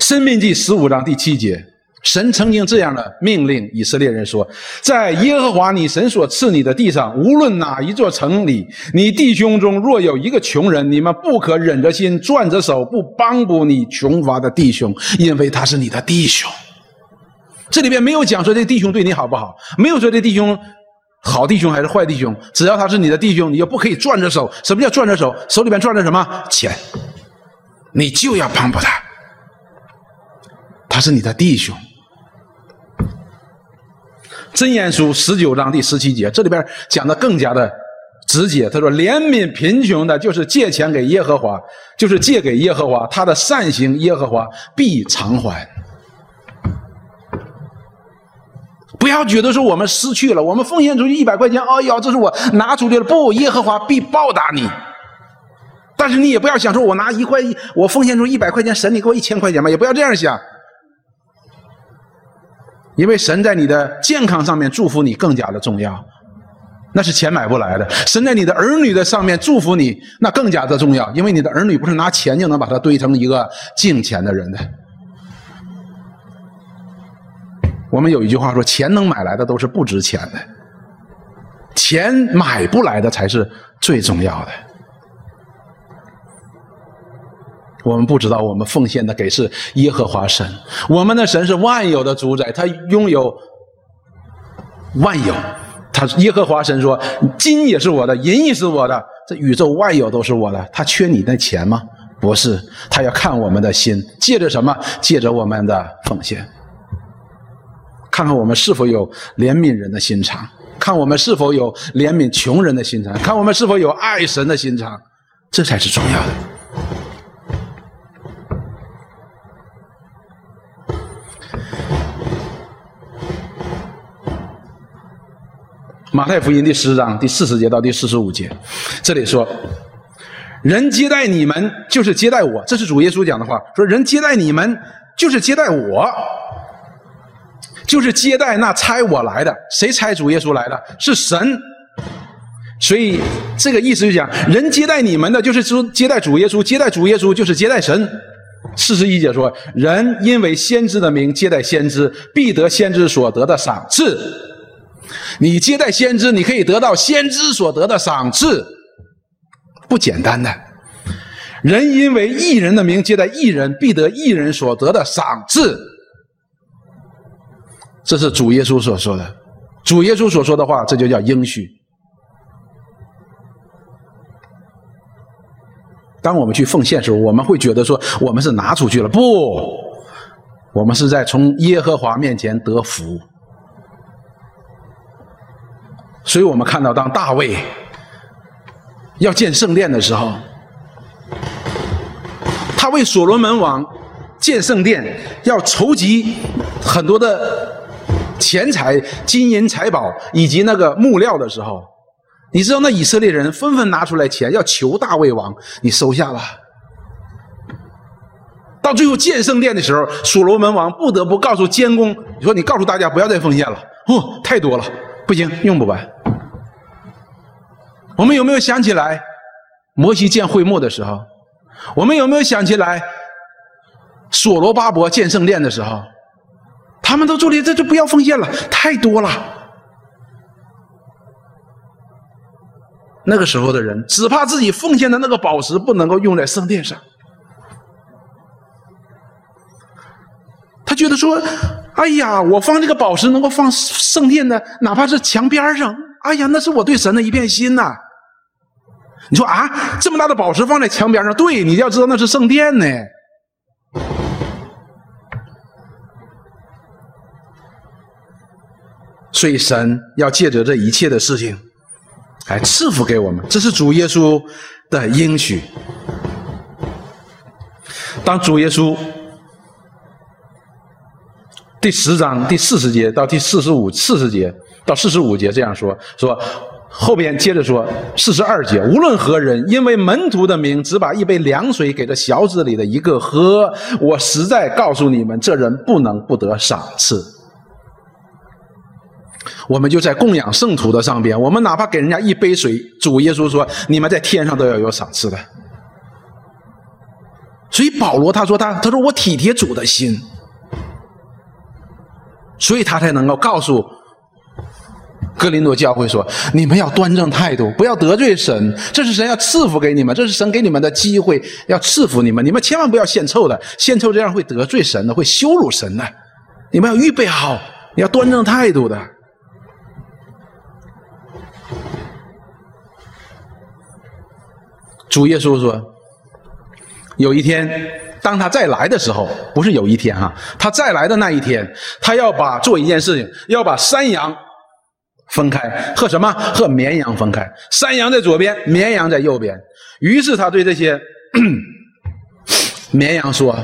生命记十五章第七节。神曾经这样的命令以色列人说：“在耶和华你神所赐你的地上，无论哪一座城里，你弟兄中若有一个穷人，你们不可忍着心、攥着手不帮补你穷乏的弟兄，因为他是你的弟兄。”这里边没有讲说这弟兄对你好不好，没有说这弟兄好弟兄还是坏弟兄，只要他是你的弟兄，你就不可以攥着手。什么叫攥着手？手里边攥着什么钱？你就要帮补他，他是你的弟兄。真言书十九章第十七节，这里边讲的更加的直接。他说：“怜悯贫穷的，就是借钱给耶和华，就是借给耶和华，他的善行，耶和华必偿还。”不要觉得说我们失去了，我们奉献出去一百块钱，哎呀，这是我拿出去了。不，耶和华必报答你。但是你也不要想说，我拿一块，我奉献出一百块钱，神你给我一千块钱吧，也不要这样想。因为神在你的健康上面祝福你更加的重要，那是钱买不来的。神在你的儿女的上面祝福你，那更加的重要。因为你的儿女不是拿钱就能把他堆成一个敬钱的人的。我们有一句话说：“钱能买来的都是不值钱的，钱买不来的才是最重要的。”我们不知道，我们奉献的给是耶和华神。我们的神是万有的主宰，他拥有万有。他耶和华神说：“金也是我的，银也是我的，这宇宙万有都是我的。他缺你的钱吗？不是，他要看我们的心，借着什么？借着我们的奉献，看看我们是否有怜悯人的心肠，看我们是否有怜悯穷人的心肠，看我们是否有爱神的心肠，这才是重要的。”马太福音第十章第四十节到第四十五节，这里说：“人接待你们，就是接待我。”这是主耶稣讲的话。说：“人接待你们，就是接待我，就是接待那差我来的。谁差主耶稣来的？是神。所以这个意思就讲，人接待你们的，就是说接待主耶稣；接待主耶稣，就是接待神。”四十一节说：“人因为先知的名接待先知，必得先知所得的赏赐。”你接待先知，你可以得到先知所得的赏赐，不简单的。人因为艺人的名接待艺人，必得艺人所得的赏赐。这是主耶稣所说的。主耶稣所说的话，这就叫应许。当我们去奉献时候，我们会觉得说我们是拿出去了，不，我们是在从耶和华面前得福。所以我们看到，当大卫要建圣殿的时候，他为所罗门王建圣殿要筹集很多的钱财、金银财宝以及那个木料的时候，你知道那以色列人纷纷拿出来钱要求大卫王，你收下了。到最后建圣殿的时候，所罗门王不得不告诉监工：“你说你告诉大家不要再奉献了，哦，太多了，不行，用不完。”我们有没有想起来，摩西建会幕的时候？我们有没有想起来，所罗巴伯建圣殿的时候？他们都做的这就不要奉献了，太多了。那个时候的人只怕自己奉献的那个宝石不能够用在圣殿上，他觉得说：“哎呀，我放这个宝石能够放圣殿的，哪怕是墙边上，哎呀，那是我对神的一片心呐。”你说啊，这么大的宝石放在墙边上，对，你要知道那是圣殿呢。所以神要借着这一切的事情，来赐福给我们，这是主耶稣的应许。当主耶稣第十章第四十节到第四十五四十节到四十五节这样说说。后边接着说四十二节，无论何人，因为门徒的名，只把一杯凉水给这小子里的一个喝，我实在告诉你们，这人不能不得赏赐。我们就在供养圣徒的上边，我们哪怕给人家一杯水，主耶稣说，你们在天上都要有赏赐的。所以保罗他说他他说我体贴主的心，所以他才能够告诉。哥林多教会说：“你们要端正态度，不要得罪神。这是神要赐福给你们，这是神给你们的机会，要赐福你们。你们千万不要献臭的，献臭这样会得罪神的，会羞辱神的。你们要预备好，你要端正态度的。”主耶稣说：“有一天，当他再来的时候，不是有一天哈，他再来的那一天，他要把做一件事情，要把山羊。”分开和什么？和绵羊分开。山羊在左边，绵羊在右边。于是他对这些 <clears throat> 绵羊说：“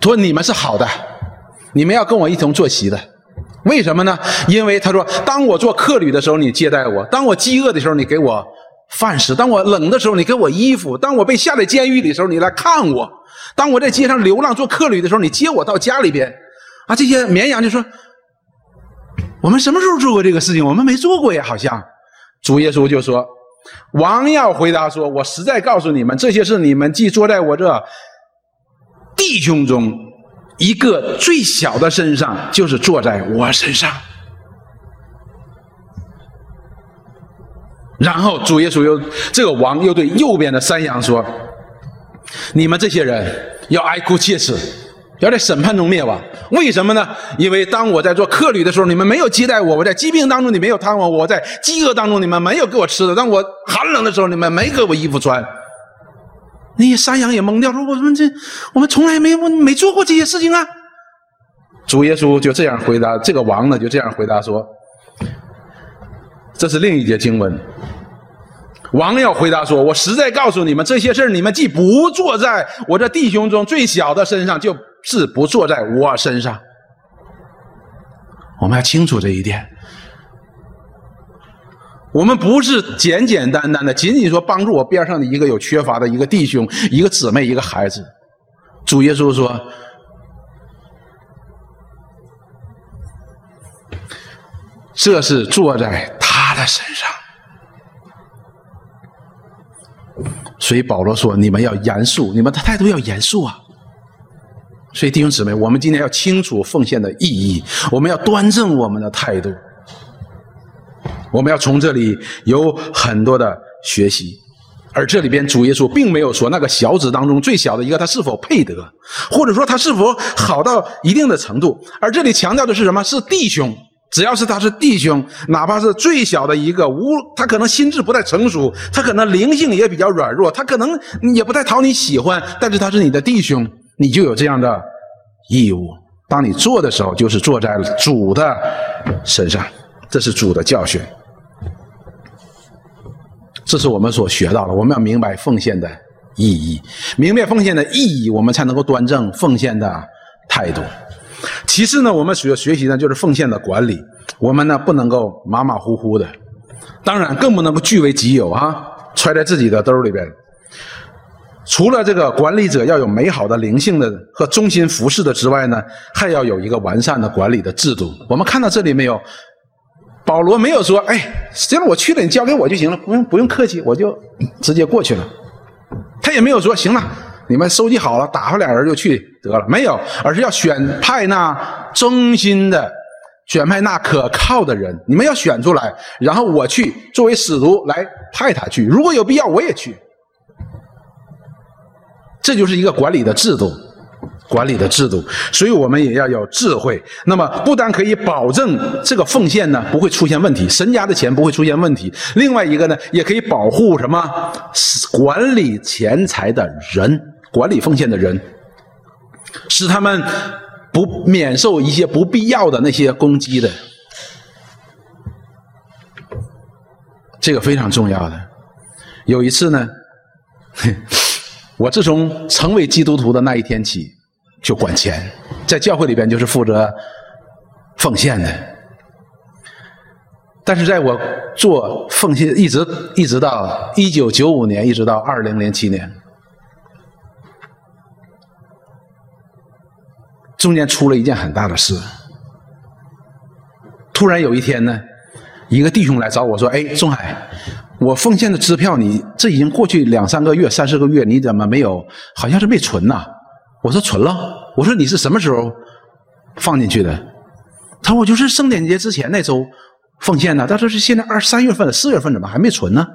说你们是好的，你们要跟我一同坐席的。为什么呢？因为他说，当我做客旅的时候，你接待我；当我饥饿的时候，你给我饭食；当我冷的时候，你给我衣服；当我被下在监狱里的时候，你来看我；当我在街上流浪做客旅的时候，你接我到家里边。啊，这些绵羊就说。”我们什么时候做过这个事情？我们没做过呀，好像。主耶稣就说：“王要回答说，我实在告诉你们，这些是你们既坐在我这弟兄中一个最小的身上，就是坐在我身上。”然后主耶稣又这个王又对右边的山羊说：“你们这些人要哀哭切齿，要在审判中灭亡。为什么呢？因为当我在做客旅的时候，你们没有接待我；我在疾病当中，你没有探望我；我在饥饿当中，你们没有给我吃的；当我寒冷的时候，你们没给我衣服穿。那些山羊也懵掉，说：“我们这我们从来没没做过这些事情啊。”主耶稣就这样回答，这个王呢就这样回答说：“这是另一节经文。”王要回答说：“我实在告诉你们，这些事你们既不坐在我这弟兄中最小的身上，就是不坐在我身上。我们要清楚这一点。我们不是简简单单的，仅仅说帮助我边上的一个有缺乏的一个弟兄、一个姊妹、一个孩子。主耶稣说。”这是坐在他的身上，所以保罗说：“你们要严肃，你们的态度要严肃啊！”所以弟兄姊妹，我们今天要清楚奉献的意义，我们要端正我们的态度，我们要从这里有很多的学习。而这里边主耶稣并没有说那个小子当中最小的一个他是否配得，或者说他是否好到一定的程度，而这里强调的是什么？是弟兄。只要是他是弟兄，哪怕是最小的一个，无他可能心智不太成熟，他可能灵性也比较软弱，他可能也不太讨你喜欢，但是他是你的弟兄，你就有这样的义务。当你做的时候，就是坐在主的身上，这是主的教训，这是我们所学到的。我们要明白奉献的意义，明白奉献的意义，我们才能够端正奉献的态度。其次呢，我们所要学习呢，就是奉献的管理。我们呢不能够马马虎虎的，当然更不能够据为己有啊，揣在自己的兜里边。除了这个管理者要有美好的灵性的和忠心服侍的之外呢，还要有一个完善的管理的制度。我们看到这里没有？保罗没有说：“哎，行了，我去了，你交给我就行了，不用不用客气，我就直接过去了。”他也没有说：“行了。”你们收集好了，打发俩人就去得了，没有，而是要选派那忠心的，选派那可靠的人。你们要选出来，然后我去作为使徒来派他去。如果有必要，我也去。这就是一个管理的制度，管理的制度。所以我们也要有智慧。那么，不但可以保证这个奉献呢不会出现问题，神家的钱不会出现问题。另外一个呢，也可以保护什么？管理钱财的人。管理奉献的人，使他们不免受一些不必要的那些攻击的，这个非常重要的。有一次呢，我自从成为基督徒的那一天起，就管钱，在教会里边就是负责奉献的。但是在我做奉献，一直一直到一九九五年，一直到二零零七年。中间出了一件很大的事，突然有一天呢，一个弟兄来找我说：“哎，仲海，我奉献的支票，你这已经过去两三个月、三四个月，你怎么没有？好像是没存呐。”我说：“存了。”我说：“你是什么时候放进去的？”他说：“我就是圣诞节之前那周奉献的。”他说：“是现在二三月份了、四月份怎么还没存呢？”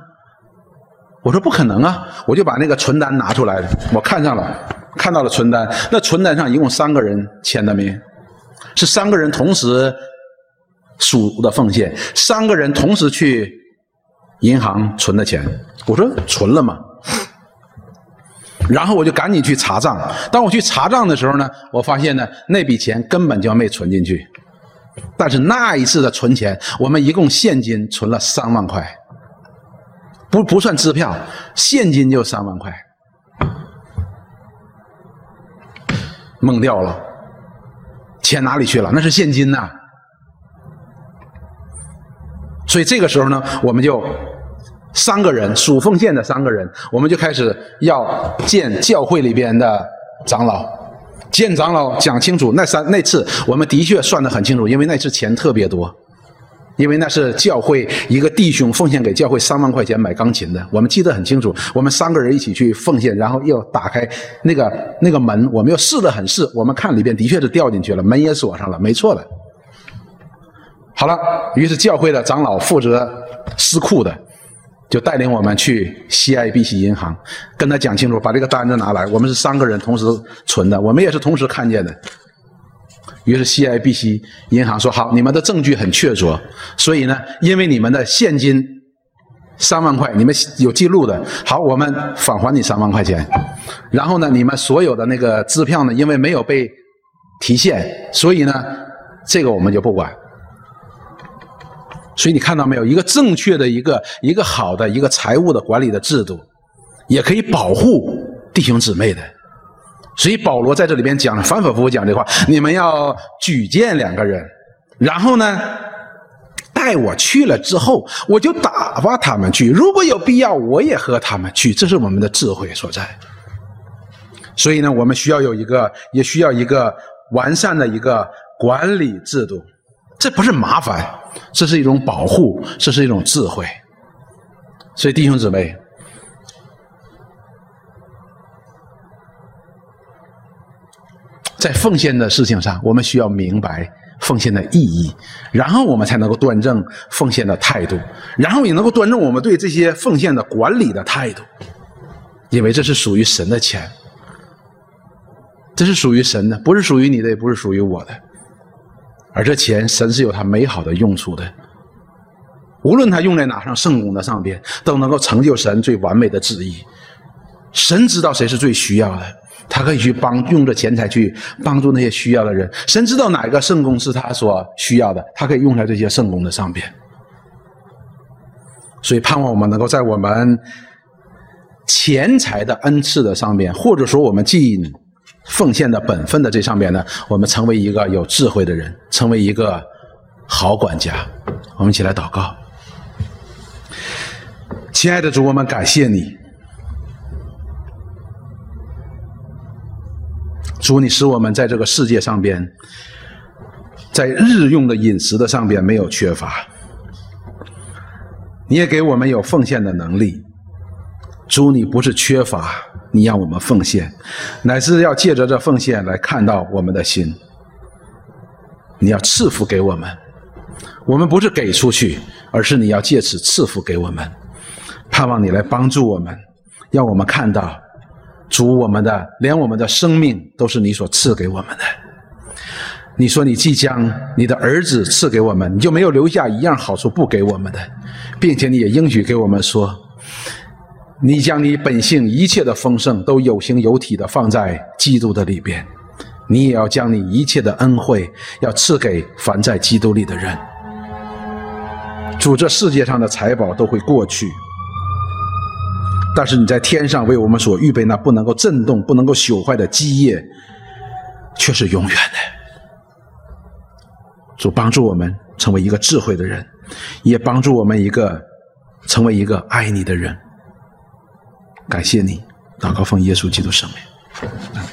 我说：“不可能啊！”我就把那个存单拿出来了，我看上了。看到了存单，那存单上一共三个人签的名，是三个人同时数的奉献，三个人同时去银行存的钱。我说存了吗？然后我就赶紧去查账。当我去查账的时候呢，我发现呢那笔钱根本就没存进去。但是那一次的存钱，我们一共现金存了三万块，不不算支票，现金就三万块。懵掉了，钱哪里去了？那是现金呐！所以这个时候呢，我们就三个人属奉献的三个人，我们就开始要见教会里边的长老，见长老讲清楚。那三那次我们的确算得很清楚，因为那次钱特别多。因为那是教会一个弟兄奉献给教会三万块钱买钢琴的，我们记得很清楚。我们三个人一起去奉献，然后又打开那个那个门，我们又试了很试，我们看里边的确是掉进去了，门也锁上了，没错的。好了，于是教会的长老负责司库的，就带领我们去 CIBC 银行，跟他讲清楚，把这个单子拿来。我们是三个人同时存的，我们也是同时看见的。于是 CIBC 银行说：“好，你们的证据很确凿，所以呢，因为你们的现金三万块，你们有记录的，好，我们返还你三万块钱。然后呢，你们所有的那个支票呢，因为没有被提现，所以呢，这个我们就不管。”所以你看到没有？一个正确的一个一个好的一个财务的管理的制度，也可以保护弟兄姊妹的。所以保罗在这里边讲，反反复复讲这话：你们要举荐两个人，然后呢，带我去了之后，我就打发他们去。如果有必要，我也和他们去。这是我们的智慧所在。所以呢，我们需要有一个，也需要一个完善的一个管理制度。这不是麻烦。这是一种保护，这是一种智慧。所以弟兄姊妹，在奉献的事情上，我们需要明白奉献的意义，然后我们才能够端正奉献的态度，然后也能够端正我们对这些奉献的管理的态度。因为这是属于神的钱，这是属于神的，不是属于你的，也不是属于我的。而这钱，神是有他美好的用处的。无论他用在哪上圣功的上边，都能够成就神最完美的旨意。神知道谁是最需要的，他可以去帮用这钱财去帮助那些需要的人。神知道哪一个圣功是他所需要的，他可以用在这些圣功的上边。所以，盼望我们能够在我们钱财的恩赐的上边，或者说我们尽。奉献的本分的这上边呢，我们成为一个有智慧的人，成为一个好管家。我们一起来祷告，亲爱的主，我们感谢你，主，你使我们在这个世界上边，在日用的饮食的上边没有缺乏，你也给我们有奉献的能力。主，你不是缺乏。你让我们奉献，乃是要借着这奉献来看到我们的心。你要赐福给我们，我们不是给出去，而是你要借此赐福给我们。盼望你来帮助我们，让我们看到主我们的，连我们的生命都是你所赐给我们的。你说你即将你的儿子赐给我们，你就没有留下一样好处不给我们的，并且你也应许给我们说。你将你本性一切的丰盛都有形有体的放在基督的里边，你也要将你一切的恩惠要赐给凡在基督里的人。主，这世界上的财宝都会过去，但是你在天上为我们所预备那不能够震动、不能够朽坏的基业，却是永远的。主帮助我们成为一个智慧的人，也帮助我们一个成为一个爱你的人。感谢你，祷告奉耶稣基督圣名。